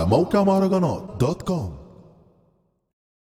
على موقع مهرجانات دوت كوم